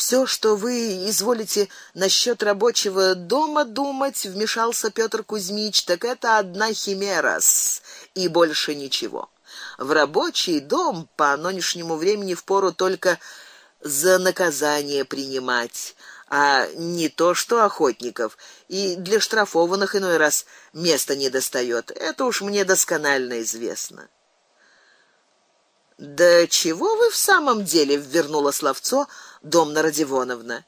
Все, что вы изволите насчет рабочего дома думать, вмешался Петр Кузьмич, так это одна химера и больше ничего. В рабочий дом по нынешнему времени впору только за наказание принимать, а не то что охотников. И для штрафованных иной раз места не достает. Это уж мне досконально известно. Да чего вы в самом деле ввернула словцо Домна Родионовна?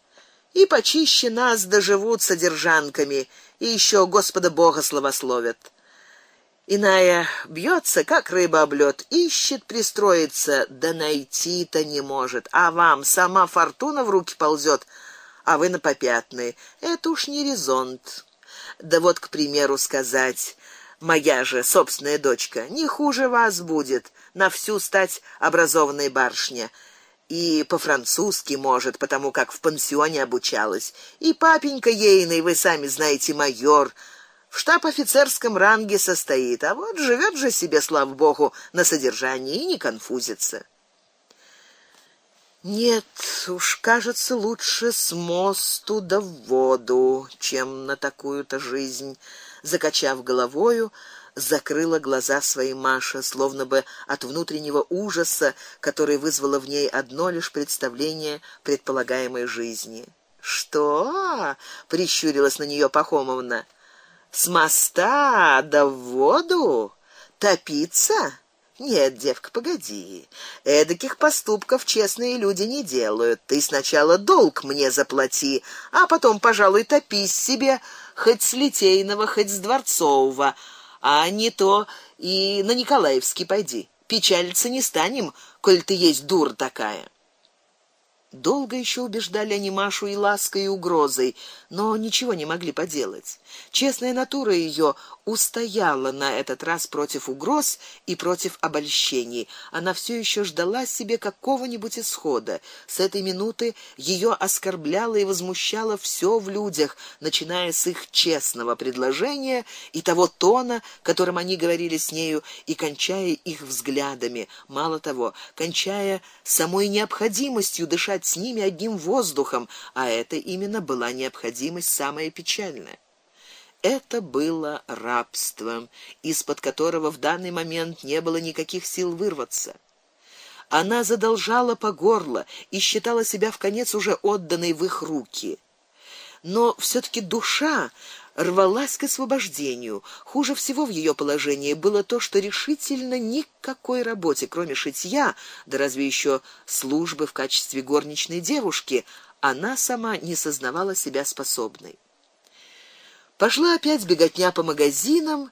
И почище нас доживут содержанками, и еще Господа Бога славословят. Иная бьется, как рыба об лёд, ищет пристроиться, да найти-то не может. А вам сама фортуна в руки ползет, а вы на попятные. Это уж не резонт. Да вот, к примеру, сказать, моя же собственная дочка не хуже вас будет на всю стать образованной барышня и по-французски может, потому как в пансионе обучалась. И папенька ейный, вы сами знаете, майор, в штаб-офицерском ранге состоит, а вот живет же себе, слава богу, на содержании и не конфузится. Нет, уж, кажется, лучше с мосту да в воду, чем на такую-то жизнь, закачав головою, закрыла глаза своей Маша, словно бы от внутреннего ужаса, который вызвало в ней одно лишь представление предполагаемой жизни. Что? прищурилась на нее Пахомовна. С моста до в воду топиться? Нет, девка, погоди. Эдаких поступков честные люди не делают. Ты сначала долг мне заплати, а потом, пожалуй, топись себе хоть с Литейного, хоть с Дворцового а не то и на Николаевский пойди. Печалиться не станем, коль ты есть дур такая. Долго еще убеждали они Машу и лаской, и угрозой, но ничего не могли поделать. Честная натура ее устояла на этот раз против угроз и против обольщений. Она все еще ждала себе какого-нибудь исхода. С этой минуты ее оскорбляло и возмущало все в людях, начиная с их честного предложения и того тона, которым они говорили с нею, и кончая их взглядами. Мало того, кончая самой необходимостью дышать дышать с ними одним воздухом, а это именно была необходимость самая печальная. Это было рабство, из-под которого в данный момент не было никаких сил вырваться. Она задолжала по горло и считала себя в конец уже отданной в их руки. Но все таки душа рвалась к освобождению. Хуже всего в ее положении было то, что решительно никакой работе, кроме шитья, да разве еще службы в качестве горничной девушки, она сама не сознавала себя способной. Пошла опять беготня по магазинам,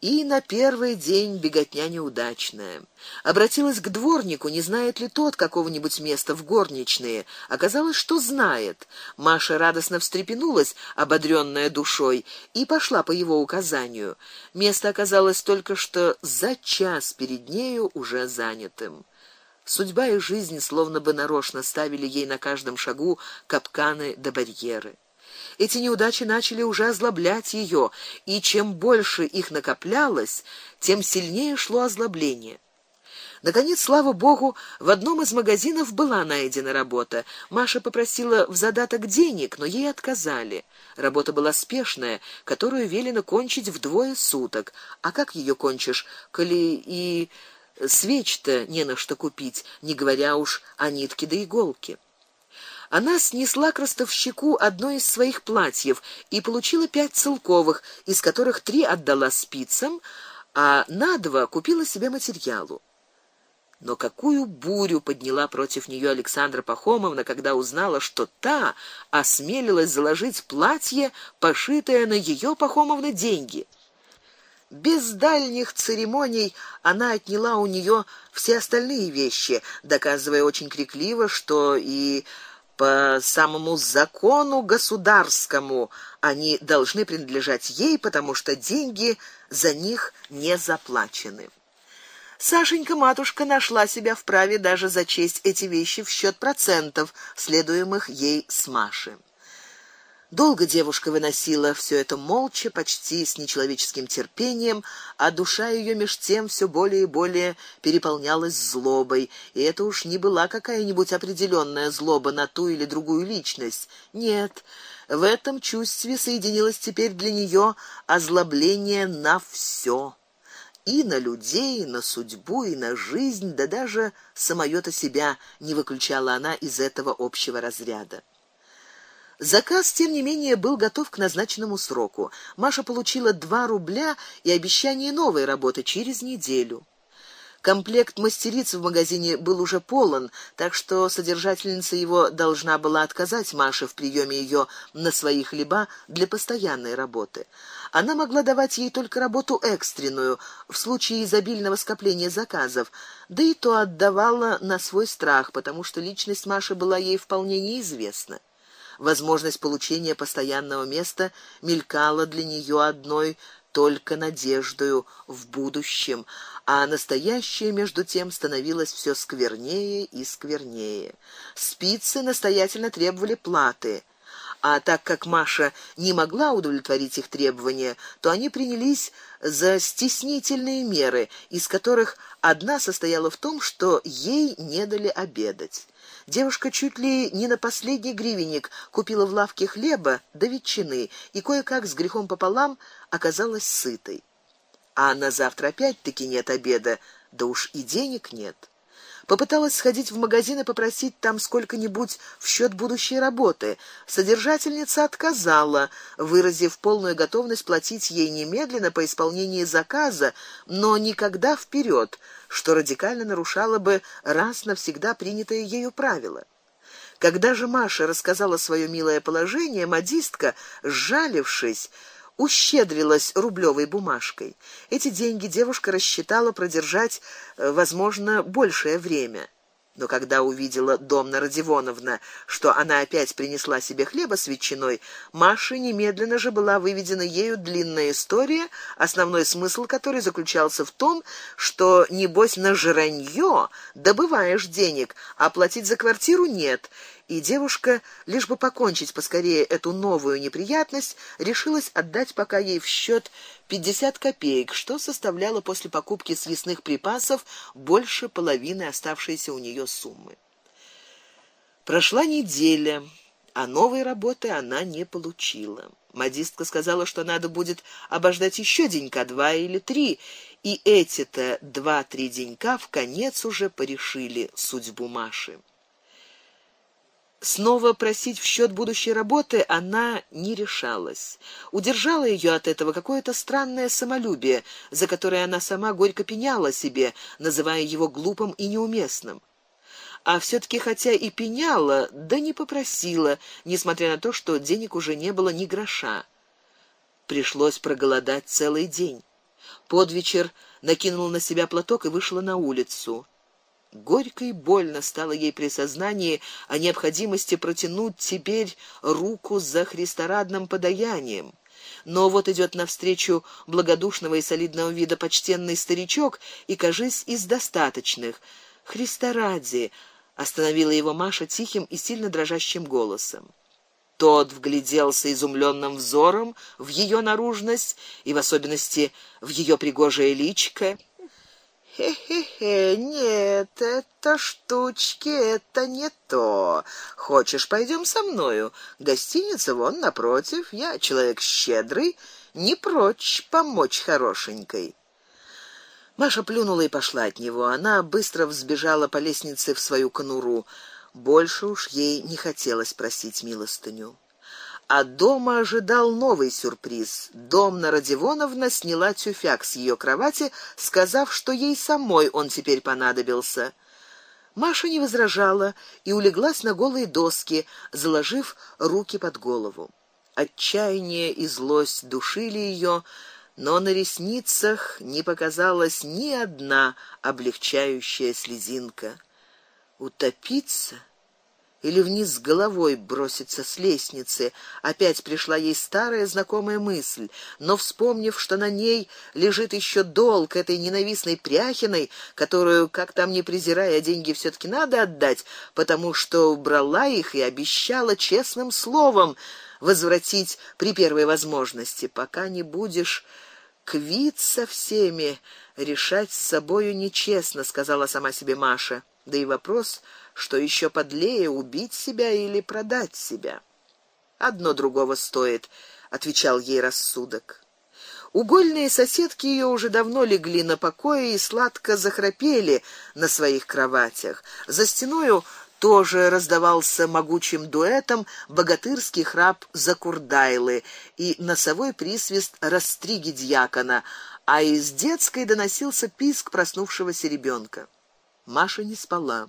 и на первый день беготня неудачная. Обратилась к дворнику, не знает ли тот какого-нибудь места в горничные. Оказалось, что знает. Маша радостно встрепенулась, ободрённая душой, и пошла по его указанию. Место оказалось только что за час перед нею уже занятым. Судьба и жизнь словно бы нарочно ставили ей на каждом шагу капканы да барьеры. Эти неудачи начали уже озлоблять ее, и чем больше их накоплялось, тем сильнее шло озлобление. Наконец, слава богу, в одном из магазинов была найдена работа. Маша попросила в задаток денег, но ей отказали. Работа была спешная, которую велено кончить в двое суток. А как ее кончишь, коли и свеч-то не на что купить, не говоря уж о нитке да иголке? Она снесла к ростовщику одно из своих платьев и получила пять целковых, из которых три отдала спицам, а на два купила себе материалу. Но какую бурю подняла против нее Александра Пахомовна, когда узнала, что та осмелилась заложить платье, пошитое на ее Пахомовны деньги. Без дальних церемоний она отняла у нее все остальные вещи, доказывая очень крикливо, что и по самому закону государскому они должны принадлежать ей, потому что деньги за них не заплачены. Сашенька матушка нашла себя в праве даже зачесть эти вещи в счет процентов, следуемых ей с Машей. Долго девушка выносила все это молча, почти с нечеловеческим терпением, а душа ее меж тем все более и более переполнялась злобой, и это уж не была какая-нибудь определенная злоба на ту или другую личность. Нет, в этом чувстве соединилось теперь для нее озлобление на все и на людей, и на судьбу, и на жизнь, да даже самое-то себя не выключала она из этого общего разряда. Заказ, тем не менее, был готов к назначенному сроку. Маша получила два рубля и обещание новой работы через неделю. Комплект мастериц в магазине был уже полон, так что содержательница его должна была отказать Маше в приеме ее на свои хлеба для постоянной работы. Она могла давать ей только работу экстренную в случае изобильного скопления заказов, да и то отдавала на свой страх, потому что личность Маши была ей вполне неизвестна. Возможность получения постоянного места мелькала для нее одной только надеждою в будущем, а настоящее между тем становилось все сквернее и сквернее. Спицы настоятельно требовали платы. А так как Маша не могла удовлетворить их требования, то они принялись за стеснительные меры, из которых одна состояла в том, что ей не дали обедать. Девушка чуть ли не на последний гривенник купила в лавке хлеба да ветчины и кое-как с грехом пополам оказалась сытой. А на завтра опять-таки нет обеда, да уж и денег нет. Попыталась сходить в магазин и попросить там сколько-нибудь в счет будущей работы. Содержательница отказала, выразив полную готовность платить ей немедленно по исполнении заказа, но никогда вперед, что радикально нарушало бы раз навсегда принятое ею правило. Когда же Маша рассказала свое милое положение, модистка, сжалившись, ущедрилась рублевой бумажкой. Эти деньги девушка рассчитала продержать, э, возможно, большее время. Но когда увидела Домна Родионовна, что она опять принесла себе хлеба с ветчиной, Маше немедленно же была выведена ею длинная история, основной смысл которой заключался в том, что небось на жранье добываешь денег, а платить за квартиру нет, и девушка, лишь бы покончить поскорее эту новую неприятность, решилась отдать пока ей в счет пятьдесят копеек, что составляло после покупки съестных припасов больше половины оставшейся у нее суммы. Прошла неделя, а новой работы она не получила. Модистка сказала, что надо будет обождать еще денька два или три, и эти-то два-три денька в конец уже порешили судьбу Маши. Снова просить в счет будущей работы она не решалась. Удержало ее от этого какое-то странное самолюбие, за которое она сама горько пеняла себе, называя его глупым и неуместным. А все таки хотя и пеняла, да не попросила, несмотря на то, что денег уже не было ни гроша. Пришлось проголодать целый день. Под вечер накинула на себя платок и вышла на улицу. Горько и больно стало ей при сознании о необходимости протянуть теперь руку за христорадным подаянием. Но вот идет навстречу благодушного и солидного вида почтенный старичок и, кажись, из достаточных. Христа остановила его Маша тихим и сильно дрожащим голосом. Тот вгляделся изумленным взором в ее наружность и в особенности в ее пригожее личико. Хе-хе-хе, нет, это штучки, это не то. Хочешь, пойдем со мною? Гостиница вон напротив, я человек щедрый, не прочь помочь хорошенькой. Маша плюнула и пошла от него. Она быстро взбежала по лестнице в свою конуру. Больше уж ей не хотелось просить милостыню а дома ожидал новый сюрприз. Домна Родионовна сняла тюфяк с ее кровати, сказав, что ей самой он теперь понадобился. Маша не возражала и улеглась на голые доски, заложив руки под голову. Отчаяние и злость душили ее, но на ресницах не показалась ни одна облегчающая слезинка. Утопиться или вниз головой броситься с лестницы. Опять пришла ей старая знакомая мысль, но вспомнив, что на ней лежит еще долг этой ненавистной Пряхиной, которую, как там не презирая, деньги все таки надо отдать, потому что брала их и обещала честным словом, возвратить при первой возможности, пока не будешь квит со всеми, решать с собою нечестно, сказала сама себе Маша. Да и вопрос, что еще подлее убить себя или продать себя. Одно другого стоит, отвечал ей рассудок. Угольные соседки ее уже давно легли на покое и сладко захрапели на своих кроватях. За стеною тоже раздавался могучим дуэтом богатырский храп Закурдайлы и носовой присвист Растриги дьякона, а из детской доносился писк проснувшегося ребенка. Маша не спала.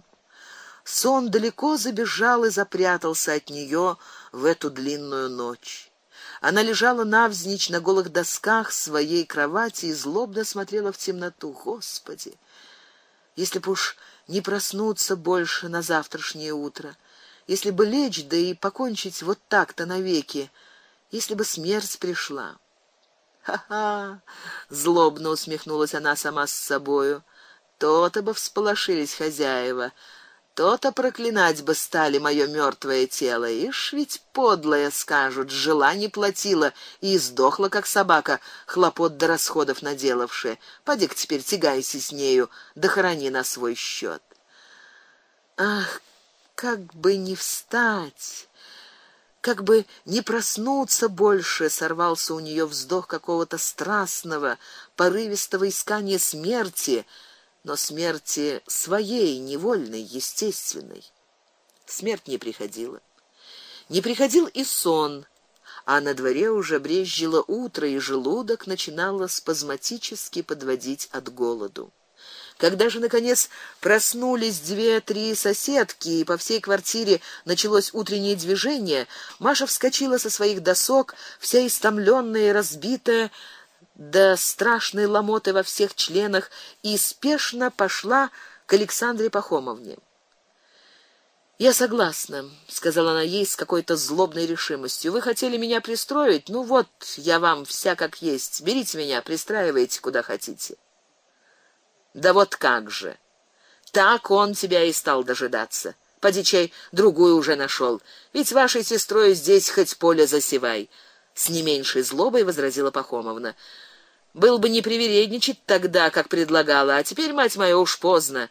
Сон далеко забежал и запрятался от нее в эту длинную ночь. Она лежала навзничь на голых досках своей кровати и злобно смотрела в темноту. Господи, если б уж не проснуться больше на завтрашнее утро, если бы лечь да и покончить вот так-то навеки, если бы смерть пришла. Ха-ха, злобно усмехнулась она сама с собою. То-то бы всполошились хозяева. То-то проклинать бы стали моё мёртвое тело, ишь ведь подлая скажут, жила не платила и сдохла как собака, хлопот до расходов наделавшая. Поди-ка теперь тягайся с нею, да храни на свой счёт. Ах, как бы не встать, как бы не проснуться больше, сорвался у неё вздох какого-то страстного, порывистого искания смерти но смерти своей, невольной, естественной. Смерть не приходила. Не приходил и сон, а на дворе уже брезжило утро, и желудок начинало спазматически подводить от голоду. Когда же наконец проснулись две-три соседки и по всей квартире началось утреннее движение, Маша вскочила со своих досок, вся истомленная и разбитая, до страшной ломоты во всех членах и спешно пошла к Александре Пахомовне. Я согласна, сказала она ей с какой-то злобной решимостью. Вы хотели меня пристроить? Ну вот, я вам вся как есть. Берите меня, пристраивайте куда хотите. Да вот как же. Так он тебя и стал дожидаться. Поди чай другую уже нашел. Ведь вашей сестрой здесь хоть поле засевай, с не меньшей злобой возразила Пахомовна. Был бы не привередничать тогда, как предлагала, а теперь, мать моя, уж поздно.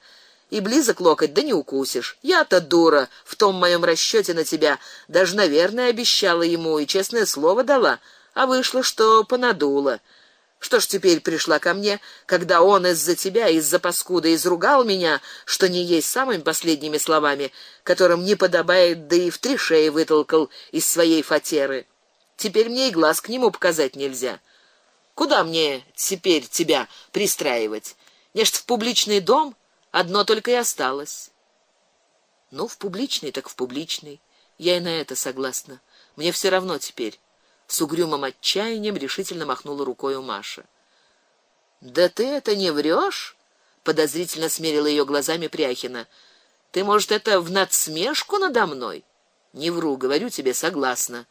И близок локоть, да не укусишь. Я-то дура в том моем расчёте на тебя, даже, наверное, обещала ему и честное слово дала, а вышло, что понадула. Что ж теперь пришла ко мне, когда он из-за тебя, из-за паскуды изругал меня, что не есть самыми последними словами, которым не подобает, да и в три шеи вытолкал из своей фатеры. Теперь мне и глаз к нему показать нельзя. Куда мне теперь тебя пристраивать? Нечто в публичный дом, одно только и осталось. Ну, в публичный так в публичный. Я и на это согласна. Мне все равно теперь. С угрюмым отчаянием решительно махнула рукой у Маша. Да ты это не врешь? подозрительно смерила ее глазами Пряхина. Ты, может, это в надсмешку надо мной? Не вру, говорю тебе, согласна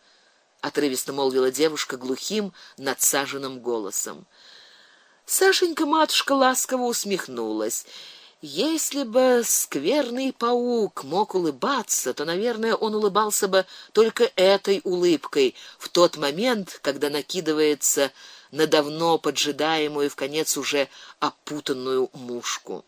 отрывисто молвила девушка глухим, надсаженным голосом. Сашенька матушка ласково усмехнулась. Если бы скверный паук мог улыбаться, то, наверное, он улыбался бы только этой улыбкой в тот момент, когда накидывается на давно поджидаемую в конец уже опутанную мушку.